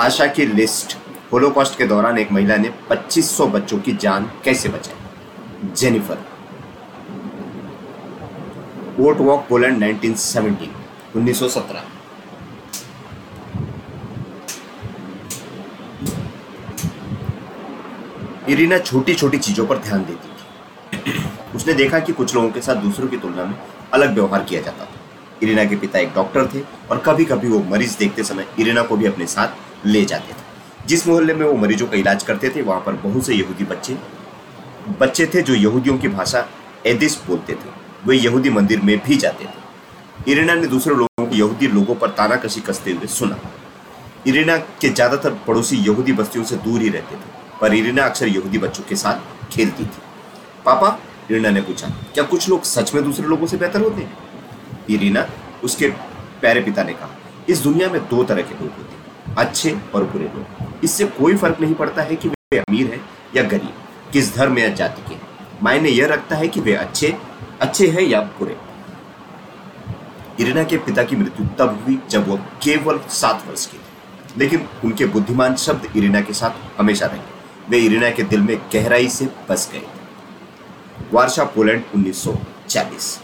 आशा की list Holocaust के दौरान एक महिला ने 2500 बच्चों की जान कैसे बचाई? जेनिफर। वोट वॉक पोलैंड 1917 1917 इरीना छोटी छोटी चीज़ों पर ध्यान देती थी। उसने देखा कि कुछ लोगों के साथ दूसरों की तुलना में अलग व्यवहार किया जाता था। इरीना के पिता एक डॉक्टर थे और कभी कभी वो मरीज़ देखते समय इरीना को भी अपने साथ ले जाते थे। जिस मोहल्ले में वो मरीजों का इलाज करते थे, वहाँ पर बहुत से यहूदी बच्चे बच्चे थे जो यहूदियों की भाषा एदिस बोलते थे। वे यहूदी मंदिर में भी जाते थे। इरीना ने दूसरे लोगों को यहूदी लोगों पर तानाकशी कसते हुए सुना। इरीना के ज़्यादातर पड़ोसी यहूदी बस्तियों से दूर ही रहते थे, पर इरीना अक्सर यहूदी बच्चों के साथ खेलती थी। पापा, इरीना ने पूछा, क्या कुछ लोग सच में दूसरे लोगों से बेहतर होते हैं? इरीना उसके प्यारे पिता ने कहा, इस दुनिया में दो तरह के लोग होते हैं। अच्छे और बुरे लोग। इससे कोई फ़र्क नहीं पड़ता है कि वे अमीर हैं या गरीब, किस धर्म या जाति के मायने यह रखता है कि वे अच्छे अच्छे हैं या बुरे। इरिना के पिता की मृत्यु तब हुई जब वह केवल सात वर्ष की थी। लेकिन उनके बुद्धिमान शब्द इरिना के साथ हमेशा रहे। वे इरिना के दिल में गहराई से बस गए वार्षा पोलैंड 1940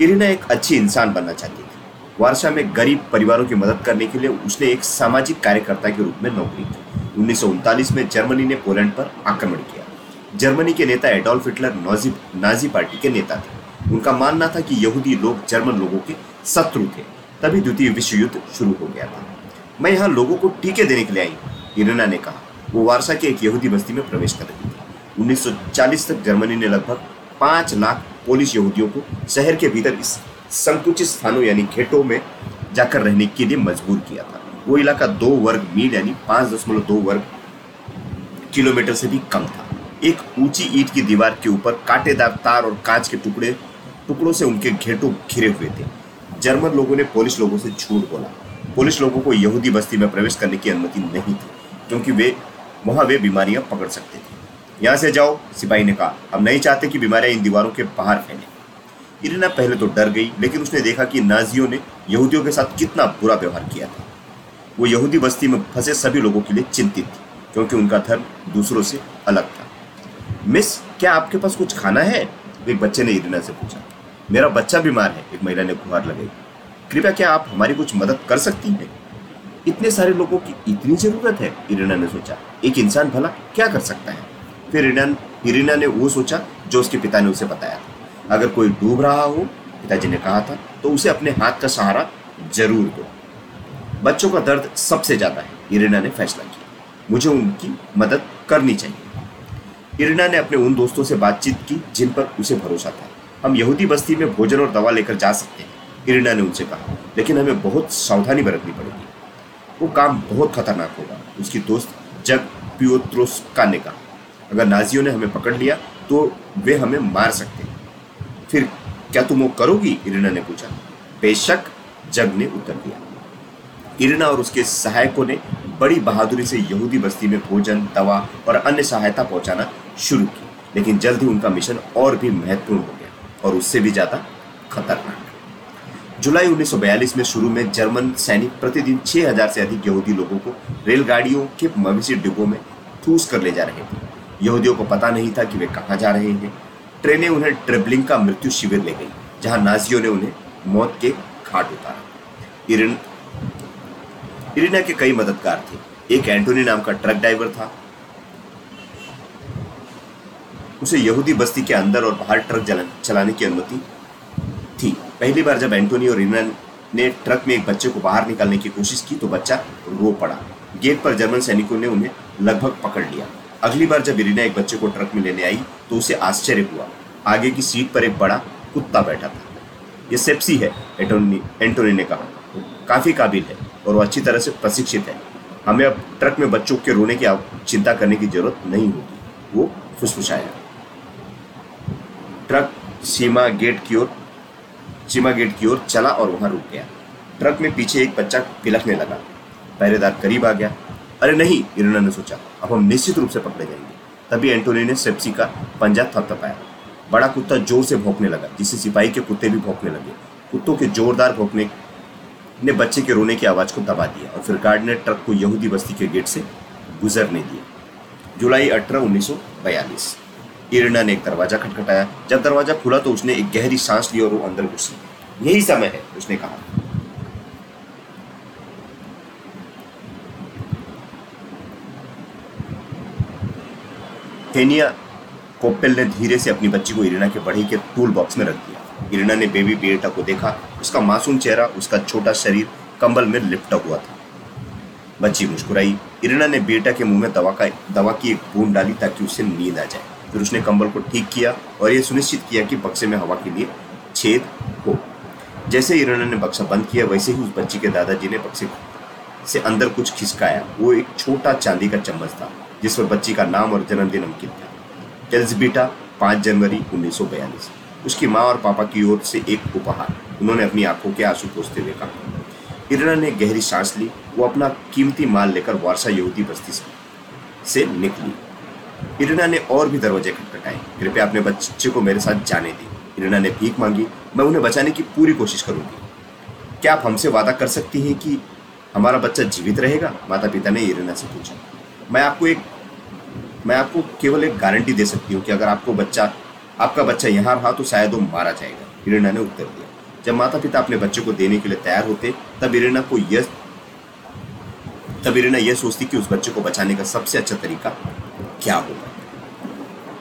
इरिना एक अच्छी इंसान बनना चाहती थी। वारसा में गरीब परिवारों की मदद करने के लिए उसने एक सामाजिक कार्यकर्ता के रूप में नौकरी की। उन्नीस में जर्मनी ने पोलैंड पर आक्रमण किया। जर्मनी के नेता Adolf Hitler Nazi Nazi party के नेता थे। उनका मानना था कि यहूदी लोग जर्मन लोगों के शत्रु थे। तभी द्वितीय विश्व युद्ध शुरू हो गया था। मैं यहाँ लोगों को टीके देने के लिए आई इरिना ने कहा। वो वारसा के एक यहूदी बस्ती में प्रवेश कर रही थी। 1940 तक जर्मनी ने लगभग पाँच लाख पोलिश यहूदियों को शहर के भीतर इस संकुचित स्थानों यानी घेटों में जाकर रहने के लिए मजबूर किया था। वो इलाका दो वर्ग मील यानी पाँच दशमलव दो वर्ग किलोमीटर से भी कम था। एक ऊँची ईट की दीवार के ऊपर कांटेदार तार और कांच के टुकड़े, टुकड़ों से उनके घेटों घिरे हुए थे। जर्मन लोगों ने पोलिश लोगों से झूठ बोला। पोलिश लोगों को यहूदी बस्ती में प्रवेश करने की अनुमति नहीं थी, क्योंकि वे, वहाँ वे बीमारियाँ पकड़ सकते थे। यहाँ से जाओ, सिपाही ने कहा। हम नहीं चाहते कि बीमारियाँ इन दीवारों के बाहर फैले। इरिना पहले तो डर गई, लेकिन उसने देखा कि नाजियों ने यहूदियों के साथ कितना बुरा व्यवहार किया था। वो यहूदी बस्ती में फंसे सभी लोगों के लिए चिंतित थी, क्योंकि उनका धर्म दूसरों से अलग था। मिस, क्या आपके पास कुछ खाना है? एक बच्चे ने इरिना से पूछा। मेरा बच्चा बीमार है, एक महिला ने गुहार लगाई। कृपया, क्या आप हमारी कुछ मदद कर सकती हैं? इतने सारे लोगों की इतनी ज़रूरत है, इरिना ने सोचा। एक इंसान भला क्या कर सकता है? फिर इरिना इरिना ने वो सोचा जो उसके पिता ने उसे बताया था। अगर कोई डूब रहा हो, पिताजी ने कहा था तो उसे अपने हाथ का सहारा ज़रूर दो। बच्चों का दर्द सबसे ज़्यादा है, इरिना ने फैसला किया। मुझे उनकी मदद करनी चाहिए। इरिना ने अपने उन दोस्तों से बातचीत की, जिन पर उसे भरोसा था। हम यहूदी बस्ती में भोजन और दवा लेकर जा सकते हैं, इरिना ने उनसे कहा। लेकिन हमें बहुत सावधानी बरतनी पड़ेगी। वो काम बहुत खतरनाक होगा, उसकी दोस्त जग पियोत्रोस्का ने कहा अगर नाजियों ने हमें पकड़ लिया तो वे हमें मार सकते हैं। फिर क्या तुम वो करोगी? इरिना ने पूछा। बेशक जग ने उत्तर दिया। इरिना और उसके सहायकों ने बड़ी बहादुरी से यहूदी बस्ती में भोजन, दवा और अन्य सहायता पहुंचाना शुरू की, लेकिन जल्द ही उनका मिशन और भी महत्वपूर्ण हो गया और उससे भी ज़्यादा खतरनाक। जुलाई 1942 में शुरू में जर्मन सैनिक प्रतिदिन 6000 से अधिक यहूदी लोगों को रेलगाड़ियों के मवेशी डिब्बों में ठूस कर ले जा रहे थे। यहूदियों को पता नहीं था कि वे कहाँ जा रहे हैं। ट्रेनें उन्हें ट्रिबलिंग का मृत्यु शिविर ले गई, जहाँ नाजियों ने उन्हें मौत के घाट उतारा। इरिन, इरिना के कई मददगार थे। एक एंटोनी नाम का ट्रक ड्राइवर था। उसे यहूदी बस्ती के अंदर और बाहर ट्रक चलाने की अनुमति थी। पहली बार जब एंटोनी और इरिना ने ट्रक में एक बच्चे को बाहर निकालने की कोशिश की तो बच्चा रो पड़ा। गेट पर जर्मन सैनिकों ने उन्हें लगभग पकड़ लिया। अगली बार जब इरिना एक बच्चे को ट्रक में लेने आई तो उसे आश्चर्य हुआ। आगे की सीट पर एक बड़ा कुत्ता बैठा था। ये सेप्सी है, एंटोनी ने कहा। काफ़ी काबिल है और वो अच्छी तरह से प्रशिक्षित है। हमें अब ट्रक में बच्चों के रोने की चिंता करने की ज़रूरत नहीं होगी। वो फुसफुसाया। ट्रक सीमा गेट की ओर, सीमा गेट की ओर चला और वहाँ रुक गया। ट्रक में पीछे एक बच्चा पिलखने लगा। पहरेदार करीब आ गया। अरे नहीं इरोना ने सोचा। अब हम निश्चित रूप से पकड़े जाएँगे। तभी एंटोनी ने सेप्सी का पंजा थपथपाया। बड़ा कुत्ता ज़ोर से भोंकने लगा, जिससे सिपाही के कुत्ते भी भोंकने लगे। कुत्तों के जोरदार भोंकने ने बच्चे के रोने की आवाज़ को दबा दिया और फिर गार्ड ने ट्रक को यहूदी बस्ती के गेट से गुजरने दिया। जुलाई अठारह, उन्नीस इरिना ने एक दरवाज़ा खटखटाया। जब दरवाज़ा खुला तो उसने एक गहरी सांस ली और वो अंदर घुसी। यही समय है, उसने कहा। केनिया कोप्पेल ने धीरे से अपनी बच्ची को इरिना के बढ़ी के टूल बॉक्स में रख दिया। इरिना ने बेबी बेटा को देखा, उसका मासूम चेहरा, उसका छोटा शरीर कंबल में लिपटा हुआ था। बच्ची मुस्कुराई। इरिना ने बेटा के मुँह में दवा का, दवा की एक बूंद डाली ताकि उसे नींद आ जाए। फिर उसने कंबल को ठीक किया और यह सुनिश्चित किया कि बक्से में हवा के लिए छेद हो। जैसे इरिना ने बक्सा बंद किया, वैसे ही उस बच्ची के दादाजी ने बक्से से अंदर कुछ खिसकाया। वो एक छोटा चांदी का चम्मच था। जिस पर बच्ची का नाम और जन्मदिन अंकित था। एल्जबीटा पाँच जनवरी उन्नीस सौ बयालीस। उसकी माँ और पापा की ओर से एक उपहार। उन्होंने अपनी आँखों के आँसू पोसते हुए कहा। इरना ने गहरी सांस ली। वो अपना कीमती माल लेकर वारसा यहूदी बस्ती से निकली। इरना ने और भी दरवाजे खटखटाए। कृपया अपने बच्चे को मेरे साथ जाने दी। इरना ने भीख मांगी। मैं उन्हें बचाने की पूरी कोशिश करूँगी। क्या आप हमसे वादा कर सकती हैं कि हमारा बच्चा जीवित रहेगा? माता पिता ने इरना से पूछा। मैं आपको एक, मैं आपको केवल एक गारंटी दे सकती हूँ कि अगर आपको बच्चा, आपका बच्चा यहाँ रहा तो शायद वो मारा जाएगा। इरेना ने उत्तर दिया। जब माता पिता अपने बच्चे को देने के लिए तैयार होते, तब इरेना को यह, तब इरेना यह सोचती कि उस बच्चे को बचाने का सबसे अच्छा तरीका क्या होगा।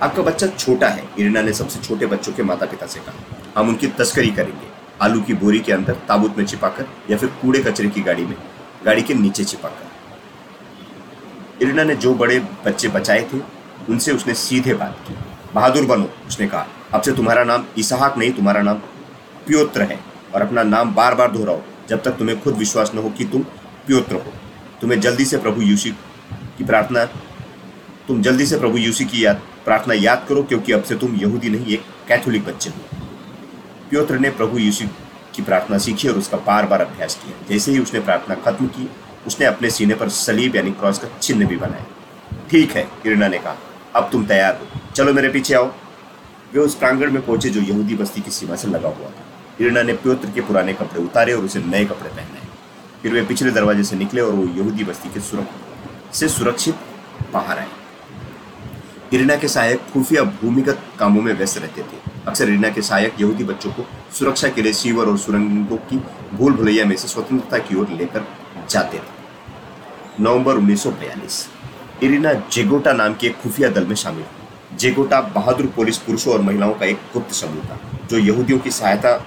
आपका बच्चा छोटा है, इरेना ने सबसे छोटे बच्चों के माता पिता से कहा। हम उनकी तस्करी करेंगे। आलू की बोरी के अंदर ताबूत में छिपाकर या फिर कूड़े कचरे की गाड़ी में, गाड़ी के नीचे छिपाकर। इरिना ने जो बड़े बच्चे बचाए थे, उनसे उसने सीधे बात की। बहादुर बनो, उसने कहा। अब से तुम्हारा नाम इसहाक नहीं, तुम्हारा नाम प्योत्र है। और अपना नाम बार बार दोहराओ, जब तक तुम्हें खुद विश्वास न हो कि तुम प्योत्र हो। तुम्हें जल्दी से प्रभु यूसी की प्रार्थना, तुम जल्दी से प्रभु यूसी की याद, प्रार्थना याद करो, क्योंकि अब से तुम यहूदी नहीं एक कैथोलिक बच्चे हो। प्योत्र ने प्रभु यीशु की प्रार्थना सीखी और उसका बार बार अभ्यास किया। जैसे ही उसने प्रार्थना खत्म की उसने अपने सीने पर सलीब यानी क्रॉस का चिन्ह भी बनाया। ठीक है, किरणा ने कहा, अब तुम तैयार हो। चलो मेरे पीछे आओ। वे उस प्रांगण में पहुँचे जो यहूदी बस्ती की सीमा से लगा हुआ था। किरणा ने प्योत्र के पुराने कपड़े उतारे और उसे नए कपड़े पहनाए। फिर वे पिछले दरवाजे से निकले और वो यहूदी बस्ती के सुरक्ष से सुरक्षित बाहर आए। इरिना के सहायक खुफिया भूमिगत कामों में व्यस्त रहते थे। अक्सर इरिना के सहायक यहूदी बच्चों को सुरक्षा के लिए सीवर और सुरंगों की भूल भुलैया में से स्वतंत्रता की ओर लेकर जाते थे। नवंबर 1942 इरिना जेगोटा नाम के एक खुफिया दल में शामिल हुई जेगोटा बहादुर पुलिस पुरुषों और महिलाओं का एक गुप्त समूह था, जो यहूदियों की सहायता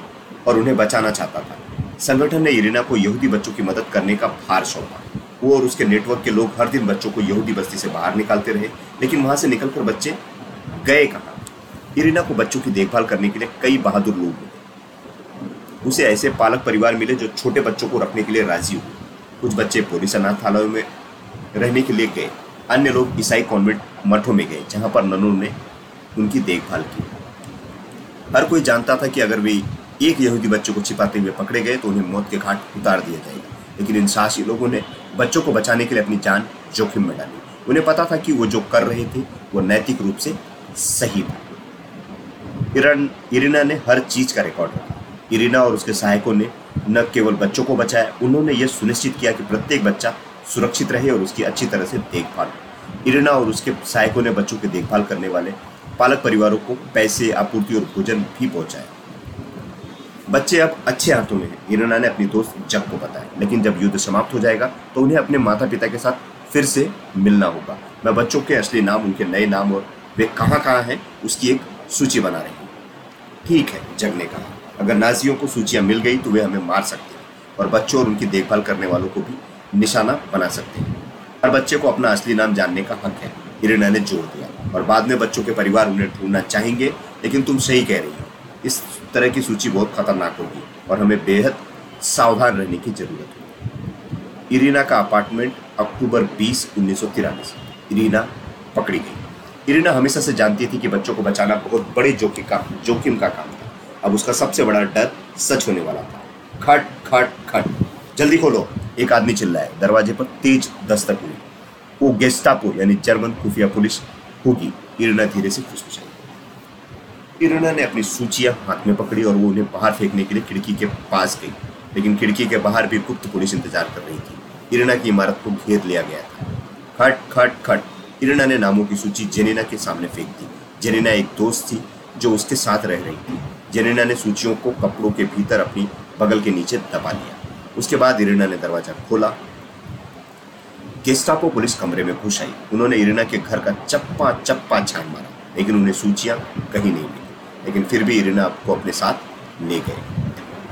और उन्हें बचाना चाहता था। संगठन ने इरिना को यहूदी बच्चों की मदद करने का भार सौंपा। वो और उसके नेटवर्क के लोग हर दिन बच्चों को यहूदी बस्ती से बाहर निकालते रहे, लेकिन वहाँ से निकलकर बच्चे गए कहा? इरिना को बच्चों की देखभाल करने के लिए कई बहादुर लोग मिले। उसे ऐसे पालक परिवार मिले जो छोटे बच्चों को रखने के लिए राज़ी हुए। कुछ बच्चे पुलिस अनाथालयों में रहने के लिए गए। अन्य लोग ईसाई कॉन्वेंट मठों में गए, जहाँ पर ननों ने उनकी देखभाल की। हर कोई जानता था कि अगर वे एक यहूदी बच्चों को छिपाते हुए पकड़े गए तो उन्हें मौत के घाट उतार दिया जाएगा। लेकिन इन साहसी लोगों ने बच्चों को बचाने के लिए अपनी जान जोखिम में डाली। उन्हें पता था कि वो जो कर रहे थे, वो नैतिक रूप से सही था। इरन इरिना ने हर चीज़ का रिकॉर्ड रखा। इरिना और उसके सहायकों ने न केवल बच्चों को बचाया, उन्होंने यह सुनिश्चित किया कि प्रत्येक बच्चा सुरक्षित रहे और उसकी अच्छी तरह से देखभाल इरिना और उसके सहायकों ने बच्चों की देखभाल करने वाले पालक परिवारों को पैसे, आपूर्ति और भोजन भी पहुँचाया बच्चे अब अच्छे हाथों में हैं। इरिना ने अपनी दोस्त जग को बताया, लेकिन जब युद्ध समाप्त हो जाएगा तो उन्हें अपने माता पिता के साथ फिर से मिलना होगा। मैं बच्चों के असली नाम, उनके नए नाम और वे कहाँ कहाँ हैं, उसकी एक सूची बना रही हूँ। ठीक है जग ने कहा अगर नाजियों को सूचियाँ मिल गई तो वे हमें मार सकते हैं और बच्चों और उनकी देखभाल करने वालों को भी निशाना बना सकते हैं। हर बच्चे को अपना असली नाम जानने का हक है इरिना ने ज़ोर दिया। और बाद में बच्चों के परिवार उन्हें ढूंढना चाहेंगे, लेकिन तुम सही कह रही हो। इस तरह की सूची बहुत खतरनाक होगी और हमें बेहद सावधान रहने की ज़रूरत होगी इरीना का अपार्टमेंट अक्टूबर 20 उन्नीस इरीना पकड़ी गई। इरीना हमेशा से जानती थी कि बच्चों को बचाना बहुत बड़े जोखिम का जोखिम का काम था अब उसका सबसे बड़ा डर सच होने वाला था। खट खट खट। जल्दी खोलो। एक आदमी चिल्लाया दरवाजे पर तेज दस्तक हुई। वो गेस्टापो यानी जर्मन खुफिया पुलिस, होगी। इरना धीरे से फुसफुसाई इरना ने अपनी सूचियाँ हाथ में पकड़ी और वो उन्हें बाहर फेंकने के लिए खिड़की के पास गई। लेकिन खिड़की के बाहर भी गुप्त पुलिस इंतज़ार कर रही थी। इरना की इमारत को घेर लिया गया था। खट खट खट। इरना ने नामों की सूची जेनिना के सामने फेंक दी। जेनिना एक दोस्त थी जो उसके साथ रह रही थी। जेनिना ने सूचियों को कपड़ों के भीतर अपनी बगल के नीचे दबा लिया उसके बाद इरिना ने दरवाज़ा खोला। गेस्टापो पुलिस कमरे में घुस आई। उन्होंने इरिना के घर का चप्पा चप्पा छान मारा, लेकिन उन्हें सूचियाँ कहीं नहीं मिली। लेकिन फिर भी इरिना को अपने साथ ले गए।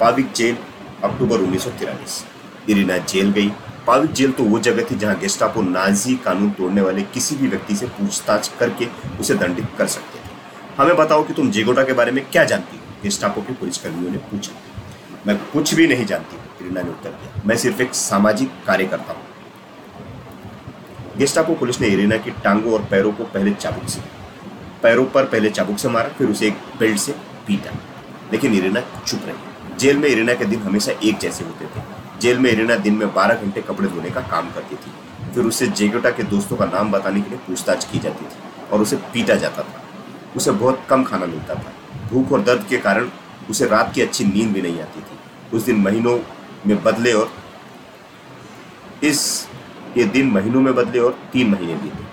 पाविक जेल, अक्टूबर उन्नीस इरिना जेल गई। पाविक जेल तो वो जगह थी जहाँ गेस्टापो नाजी कानून तोड़ने वाले किसी भी व्यक्ति से पूछताछ करके उसे दंडित कर सकते थे। हमें बताओ कि तुम जेगोटा के बारे में क्या जानती गेस्टापो के पुलिसकर्मियों ने पूछा। मैं कुछ भी नहीं जानती इरिना ने उत्तर दिया। मैं सिर्फ़ एक सामाजिक कार्यकर्ता हूँ। गेस्टापो पुलिस ने इरिना की टांगों और पैरों को पहले चाबुक से, पैरों पर पहले चाबुक से मारा, फिर उसे एक बेल्ट से पीटा। लेकिन इरिना चुप रही। जेल में इरिना के दिन हमेशा एक जैसे होते थे। जेल में इरिना दिन में बारह घंटे कपड़े धोने का काम करती थी। फिर उसे जेगोटा के दोस्तों का नाम बताने के लिए पूछताछ की जाती थी और उसे पीटा जाता था। उसे बहुत कम खाना मिलता था। भूख और दर्द के कारण उसे रात की अच्छी नींद भी नहीं आती थी। उस दिन महीनों में बदले और इस ये दिन महीनों में बदले और तीन महीने बीते।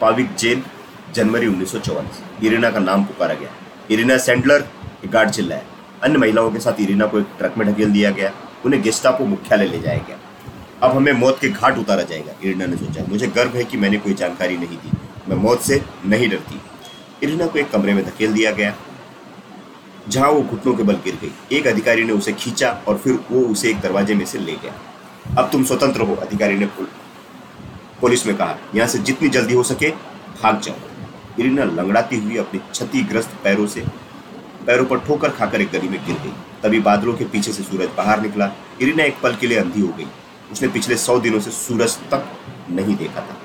पाविक जेल, जनवरी उन्नीस इरिना का नाम पुकारा गया। इरिना सैंडलर गार्ड चिल्लाया। अन्य महिलाओं के साथ इरिना को एक ट्रक में ढकेल दिया गया। उन्हें गेस्टापो मुख्यालय ले जाया गया। अब हमें मौत के घाट उतारा जाएगा, इरिना ने सोचा। मुझे गर्व है कि मैंने कोई जानकारी नहीं दी। मैं मौत से नहीं डरती। इरिना को एक कमरे में धकेल दिया गया। जहाँ वो घुटनों के बल गिर गई। एक अधिकारी ने उसे खींचा और फिर वो उसे एक दरवाजे में से ले गया। अब तुम स्वतंत्र हो, अधिकारी ने पुलिस में कहा। यहाँ से जितनी जल्दी हो सके, भाग जाओ। इरिना लंगड़ाती हुई अपनी क्षतिग्रस्त पैरों से पैरों पर ठोकर खाकर एक गली में गिर गई। तभी बादलों के पीछे से सूरज बाहर निकला। इरिना एक पल के लिए अंधी हो गई। उसने पिछले सौ दिनों से सूरज तक नहीं देखा था।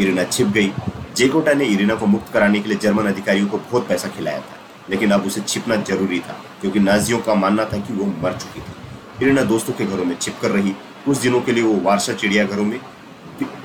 इरिना छिप गई। जेकोटा ने इरिना को मुक्त कराने के लिए जर्मन अधिकारियों को बहुत पैसा खिलाया था, लेकिन अब उसे छिपना ज़रूरी था, क्योंकि नाजियों का मानना था कि वो मर चुकी थी। इरिना दोस्तों के घरों में छिप कर रही। कुछ दिनों के लिए वो वारसा चिड़ियाघरों में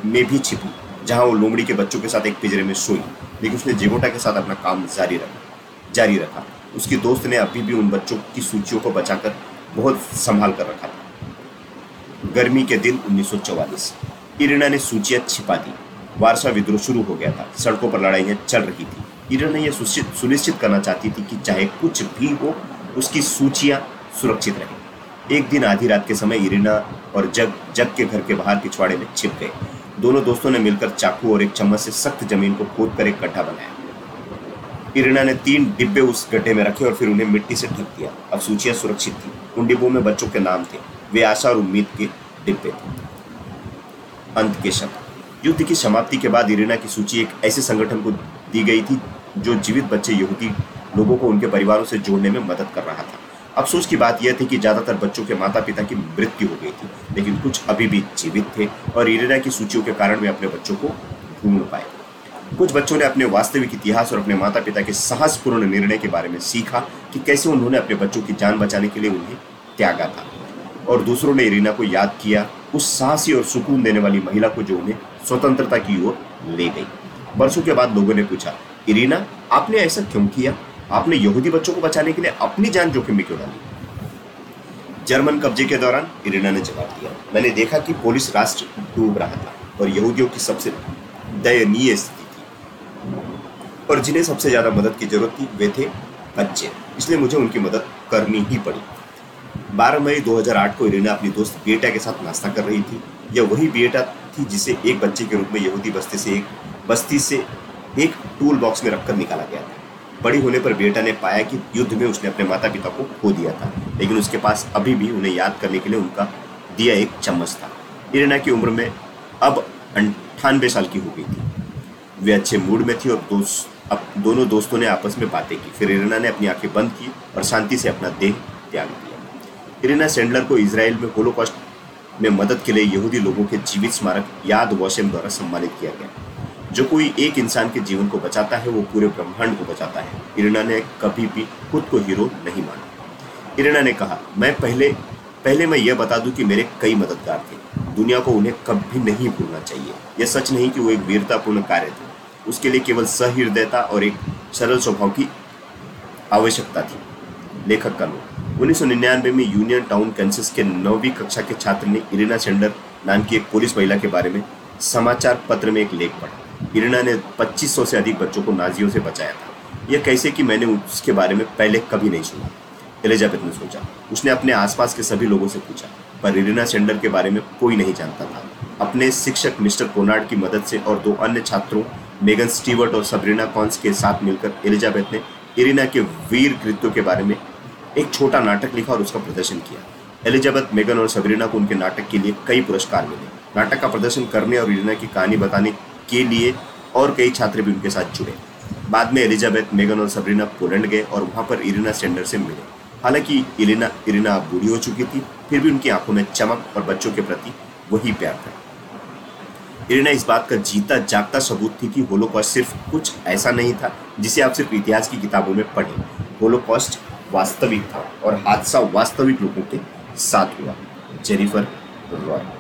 में भी छिपी जहाँ वो लोमड़ी के बच्चों के साथ एक पिंजरे में सोई, लेकिन उसने जेगोटा के साथ अपना काम जारी रखा जारी रखा। उसकी दोस्त ने अभी भी उन बच्चों की सूचियों को बचाकर बहुत संभाल कर रखा था। गर्मी के दिन 1944 इरिना ने सूचियाँ छिपा दी। वारसा विद्रोह शुरू हो गया था। सड़कों पर लड़ाइयाँ चल रही थी। इरिना यह सुनिश्चित करना चाहती थी कि चाहे कुछ भी हो, उसकी सूचियाँ सुरक्षित रहें। एक दिन आधी रात के समय इरिना और जग जग के घर के बाहर पिछवाड़े में छिप गए। दोनों दोस्तों ने मिलकर चाकू और एक चम्मच से सख्त ज़मीन को खोद कर एक गड्ढा बनाया। इरिना ने तीन डिब्बे उस गड्ढे में रखे और फिर उन्हें मिट्टी से ढक दिया। अब सूचियाँ सुरक्षित थी। उन डिब्बों में बच्चों के नाम थे। वे आशा और उम्मीद के डिब्बे थे। अंत के शब्द। युद्ध की समाप्ति के बाद इरिना की सूची एक ऐसे संगठन को दी गई थी जो जीवित बच्चे यहूदी लोगों को उनके परिवारों से जोड़ने में मदद कर रहा था। अफसोस की बात यह थी कि ज़्यादातर बच्चों के माता पिता की मृत्यु हो गई थी, लेकिन कुछ अभी भी जीवित थे और इरेना की सूचियों के कारण वे अपने बच्चों को ढूंढ पाए। कुछ बच्चों ने अपने वास्तविक इतिहास और अपने माता पिता के साहसपूर्ण निर्णय के बारे में सीखा कि कैसे उन्होंने अपने बच्चों की जान बचाने के लिए उन्हें त्यागा था। और दूसरों ने इरीना को याद किया उस साहसी और सुकून देने वाली महिला को जो उन्हें स्वतंत्रता की ओर ले गई। वर्षों के बाद लोगों ने पूछा, इरीना, आपने ऐसा क्यों किया? आपने यहूदी बच्चों को बचाने के लिए अपनी जान जोखिम में क्यों डाली? जर्मन कब्जे के दौरान इरिना ने जवाब दिया, मैंने देखा कि पुलिस राष्ट्र डूब रहा था और यहूदियों की सबसे दयनीय स्थिति थी और जिन्हें सबसे ज़्यादा मदद की ज़रूरत थी, वे थे बच्चे। इसलिए मुझे उनकी मदद करनी ही पड़ी। 12 मई 2008 को इरिना अपनी दोस्त बेटा के साथ नाश्ता कर रही थी। यह वही बेटा थी जिसे एक बच्चे के रूप में यहूदी बस्ती से एक बस्ती से एक टूल बॉक्स में रखकर निकाला गया था। बड़ी होने पर बेटा ने पाया कि युद्ध में उसने अपने माता पिता को खो दिया था, लेकिन उसके पास अभी भी उन्हें याद करने के लिए उनका दिया एक चम्मच था। इरेना की उम्र में अब अंठानवे साल की हो गई थी। वे अच्छे मूड में थी और दोस्त अब दोनों दोस्तों ने आपस में बातें की। फिर इरेना ने अपनी आँखें बंद की और शांति से अपना देह त्याग दिया। इरेना सेंडलर को इसराइल में होलोकॉस्ट में मदद के लिए यहूदी लोगों के जीवित स्मारक याद वॉशम द्वारा सम्मानित किया गया। जो कोई एक इंसान के जीवन को बचाता है, वो पूरे ब्रह्मांड को बचाता है। इरिना ने कभी भी खुद को हीरो नहीं माना। इरिना ने कहा, मैं पहले पहले मैं यह बता दूँ कि मेरे कई मददगार थे। दुनिया को उन्हें कभी नहीं भूलना चाहिए। यह सच नहीं कि वो एक वीरतापूर्ण कार्य थे। उसके लिए केवल सहृदयता और एक सरल स्वभाव की आवश्यकता थी। लेखक का नोट 1999 में यूनियन टाउन कैंसस के नौवीं कक्षा के छात्र ने इरिना सेंडर नाम की एक पुलिस महिला के बारे में समाचार पत्र में एक लेख पढ़ा। इरिना ने 2500 से अधिक बच्चों को नाजियों से बचाया था। यह कैसे कि मैंने उसके बारे में पहले कभी नहीं सुना। एलिजाबेथ ने सोचा। उसने अपने आसपास के सभी लोगों से पूछा, पर इरिना सेंडर के बारे में कोई नहीं जानता था। अपने शिक्षक मिस्टर कोनार्ड की मदद से और दो अन्य छात्रों, मेगन स्टीवर्ट और सबरीना कॉन्स के साथ मिलकर एलिजाबेथ ने इरिना के वीर कृत्यों के बारे में एक छोटा नाटक लिखा और उसका प्रदर्शन किया। एलिजाबेथ मेगन और सबरीना को उनके नाटक के लिए कई पुरस्कार मिले। नाटक का प्रदर्शन करने और इरिना की कहानी बताने के लिए और कई छात्र भी उनके साथ जुड़े। बाद में एलिजाबेथ मेगन और सबरीना पोलैंड गए और वहाँ पर इरिना स्टेंडर से मिले। हालाँकि इरिना इरिना बूढ़ी हो चुकी थी, फिर भी उनकी आँखों में चमक और बच्चों के प्रति वही प्यार था। इरिना इस बात का जीता जागता सबूत थी कि होलोकॉस्ट सिर्फ़ कुछ ऐसा नहीं था जिसे आप सिर्फ़ इतिहास की किताबों में पढ़ें। होलोकॉस्ट वास्तविक था और हादसा वास्तविक लोगों के साथ हुआ। Jennifer Roy.